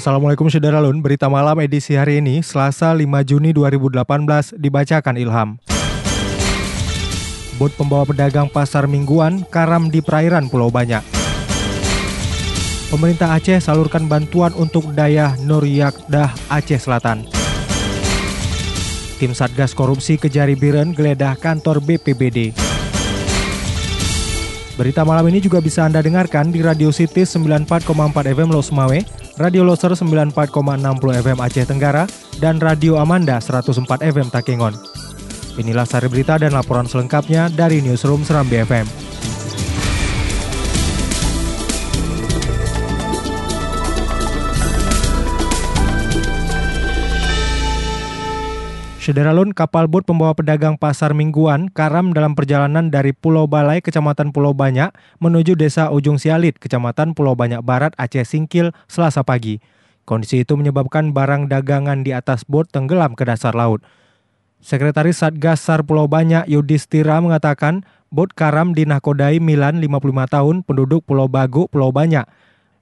Assalamualaikum Syederalun, berita malam edisi hari ini, Selasa 5 Juni 2018, dibacakan Ilham. Bot pembawa pedagang pasar mingguan karam di perairan Pulau Banyak. Pemerintah Aceh salurkan bantuan untuk daya Nur Yakdah Aceh Selatan. Tim Satgas Korupsi Kejari Biren geledah kantor BPBD. Berita malam ini juga bisa Anda dengarkan di Radio City 94,4 FM Los Mawe, Radio Loser 94,60 FM Aceh Tenggara, dan Radio Amanda 104 FM Takengon. Inilah sari berita dan laporan selengkapnya dari Newsroom Serambi FM. Sederalun, kapal bot pembawa pedagang pasar mingguan karam dalam perjalanan dari Pulau Balai, Kecamatan Pulau Banyak, menuju Desa Ujung Sialit, Kecamatan Pulau Banyak Barat, Aceh Singkil, selasa pagi. Kondisi itu menyebabkan barang dagangan di atas bot tenggelam ke dasar laut. Sekretaris Satgas SAR Pulau Banyak Yudhistira mengatakan, bot karam dinahkodai Milan 55 tahun, penduduk Pulau Bagu, Pulau Banyak.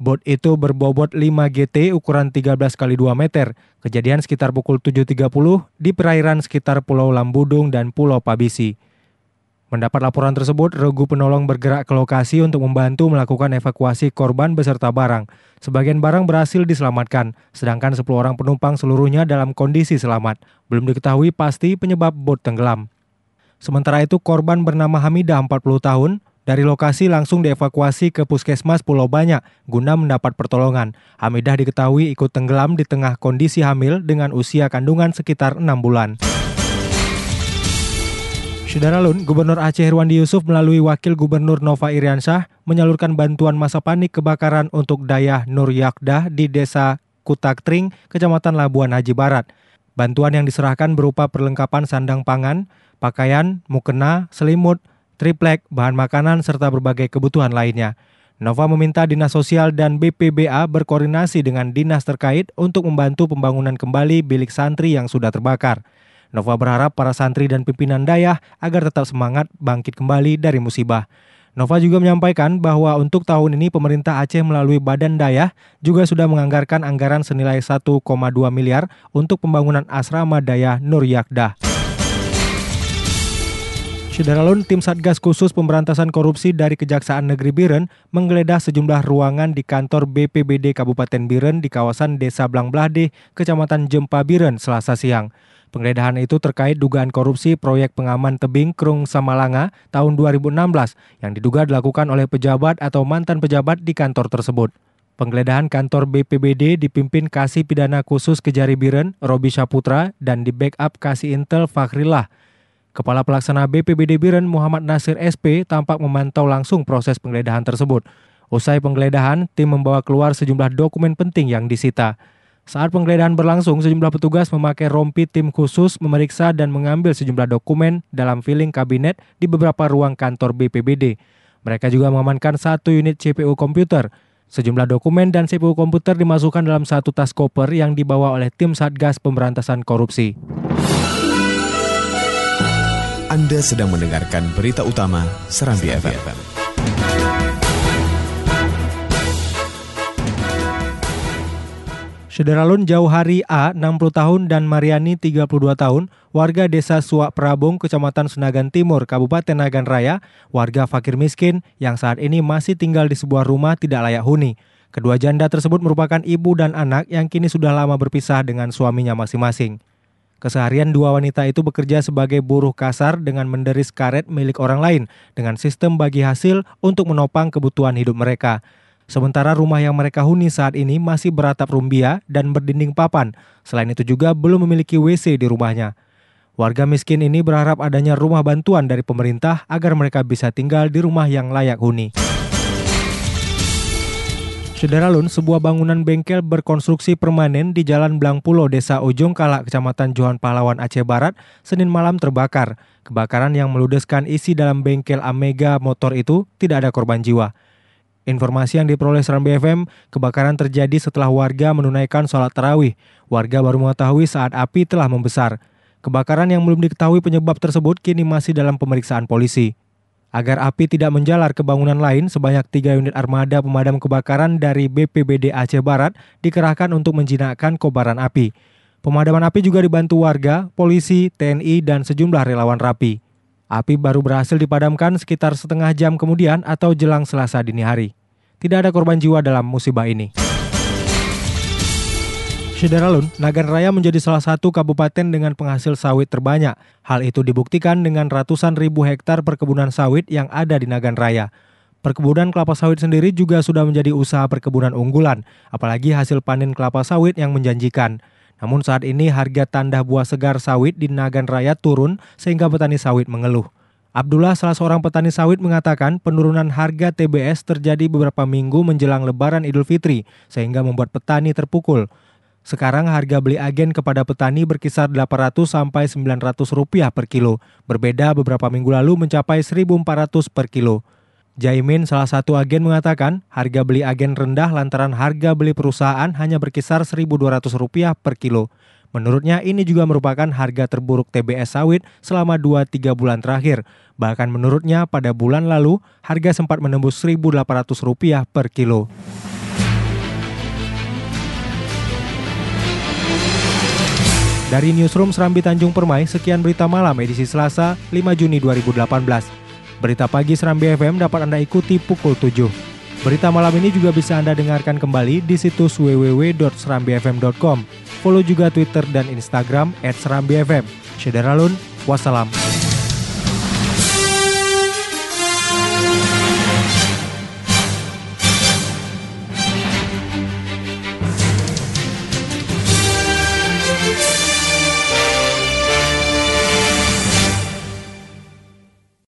Bot itu berbobot 5 GT ukuran 13 kali 2 meter. Kejadian sekitar pukul 7.30 di perairan sekitar Pulau Lambudung dan Pulau Pabisi. Mendapat laporan tersebut, regu penolong bergerak ke lokasi untuk membantu melakukan evakuasi korban beserta barang. Sebagian barang berhasil diselamatkan, sedangkan 10 orang penumpang seluruhnya dalam kondisi selamat. Belum diketahui pasti penyebab bot tenggelam. Sementara itu, korban bernama Hamidah 40 tahun dari lokasi langsung dievakuasi ke Puskesmas Pulau Banyak guna mendapat pertolongan. Hamidah diketahui ikut tenggelam di tengah kondisi hamil dengan usia kandungan sekitar 6 bulan. Syederalun, Gubernur Aceh Herwandi Yusuf melalui Wakil Gubernur Nova Iriansyah menyalurkan bantuan masa panik kebakaran untuk daya Nur Yakdah di Desa Kutaktring, Kecamatan Labuan Haji Barat. Bantuan yang diserahkan berupa perlengkapan sandang pangan, pakaian, mukena, selimut, triplek, bahan makanan, serta berbagai kebutuhan lainnya. Nova meminta Dinas Sosial dan BPBA berkoordinasi dengan dinas terkait untuk membantu pembangunan kembali bilik santri yang sudah terbakar. Nova berharap para santri dan pimpinan dayah agar tetap semangat bangkit kembali dari musibah. Nova juga menyampaikan bahwa untuk tahun ini pemerintah Aceh melalui Badan Dayah juga sudah menganggarkan anggaran senilai 1,2 miliar untuk pembangunan asrama dayah Nur Yakdah. Syederalun, tim Satgas Khusus Pemberantasan Korupsi dari Kejaksaan Negeri Biren menggeledah sejumlah ruangan di kantor BPBD Kabupaten Biren di kawasan Desa Blangblade, Kecamatan Jempa Biren, Selasa siang. Penggeledahan itu terkait dugaan korupsi proyek pengaman tebing Krung Samalanga tahun 2016 yang diduga dilakukan oleh pejabat atau mantan pejabat di kantor tersebut. Penggeledahan kantor BPBD dipimpin Kasih Pidana Khusus Kejari Biren, Robi Saputra, dan di backup Kasih Intel Fakhrillah. Kepala Pelaksana BPBD Biren Muhammad Nasir SP tampak memantau langsung proses penggeledahan tersebut. Usai penggeledahan, tim membawa keluar sejumlah dokumen penting yang disita. Saat penggeledahan berlangsung, sejumlah petugas memakai rompi tim khusus memeriksa dan mengambil sejumlah dokumen dalam filing kabinet di beberapa ruang kantor BPBD. Mereka juga mengamankan satu unit CPU komputer. Sejumlah dokumen dan CPU komputer dimasukkan dalam satu tas koper yang dibawa oleh tim Satgas Pemberantasan Korupsi. Anda sedang mendengarkan berita utama Serambi FM. Sederalun Jauh Hari A, 60 tahun, dan Mariani, 32 tahun, warga desa Suak Prabung, Kecamatan Senagan Timur, Kabupaten Nagan Raya, warga fakir miskin yang saat ini masih tinggal di sebuah rumah tidak layak huni. Kedua janda tersebut merupakan ibu dan anak yang kini sudah lama berpisah dengan suaminya masing-masing. Keseharian dua wanita itu bekerja sebagai buruh kasar dengan menderis karet milik orang lain dengan sistem bagi hasil untuk menopang kebutuhan hidup mereka. Sementara rumah yang mereka huni saat ini masih beratap rumbia dan berdinding papan. Selain itu juga belum memiliki WC di rumahnya. Warga miskin ini berharap adanya rumah bantuan dari pemerintah agar mereka bisa tinggal di rumah yang layak huni. Sederalun, sebuah bangunan bengkel berkonstruksi permanen di Jalan Blangpulo, Desa Ujung Kala, Kecamatan Johan Pahlawan, Aceh Barat, Senin malam terbakar. Kebakaran yang meludeskan isi dalam bengkel Amega motor itu tidak ada korban jiwa. Informasi yang diperoleh Serambi FM, kebakaran terjadi setelah warga menunaikan sholat tarawih. Warga baru mengetahui saat api telah membesar. Kebakaran yang belum diketahui penyebab tersebut kini masih dalam pemeriksaan polisi. Agar api tidak menjalar ke bangunan lain, sebanyak tiga unit armada pemadam kebakaran dari BPBD Aceh Barat dikerahkan untuk menjinakkan kobaran api. Pemadaman api juga dibantu warga, polisi, TNI, dan sejumlah relawan rapi. Api baru berhasil dipadamkan sekitar setengah jam kemudian atau jelang selasa dini hari. Tidak ada korban jiwa dalam musibah ini. Syederalun, Nagan Raya menjadi salah satu kabupaten dengan penghasil sawit terbanyak. Hal itu dibuktikan dengan ratusan ribu hektar perkebunan sawit yang ada di Nagan Raya. Perkebunan kelapa sawit sendiri juga sudah menjadi usaha perkebunan unggulan, apalagi hasil panen kelapa sawit yang menjanjikan. Namun saat ini harga tanda buah segar sawit di Nagan Raya turun sehingga petani sawit mengeluh. Abdullah, salah seorang petani sawit, mengatakan penurunan harga TBS terjadi beberapa minggu menjelang Lebaran Idul Fitri, sehingga membuat petani terpukul. Sekarang harga beli agen kepada petani berkisar 800 sampai 900 rupiah per kilo. Berbeda beberapa minggu lalu mencapai 1400 per kilo. Jaimin salah satu agen mengatakan harga beli agen rendah lantaran harga beli perusahaan hanya berkisar 1.200 rupiah per kilo. Menurutnya ini juga merupakan harga terburuk TBS sawit selama 2-3 bulan terakhir. Bahkan menurutnya pada bulan lalu harga sempat menembus 1.800 rupiah per kilo. Dari Newsroom Serambi Tanjung Permai, sekian berita malam edisi Selasa 5 Juni 2018. Berita pagi Serambi FM dapat Anda ikuti pukul 7. Berita malam ini juga bisa Anda dengarkan kembali di situs www.serambifm.com. Follow juga Twitter dan Instagram @serambifm. Syederalun, wassalam.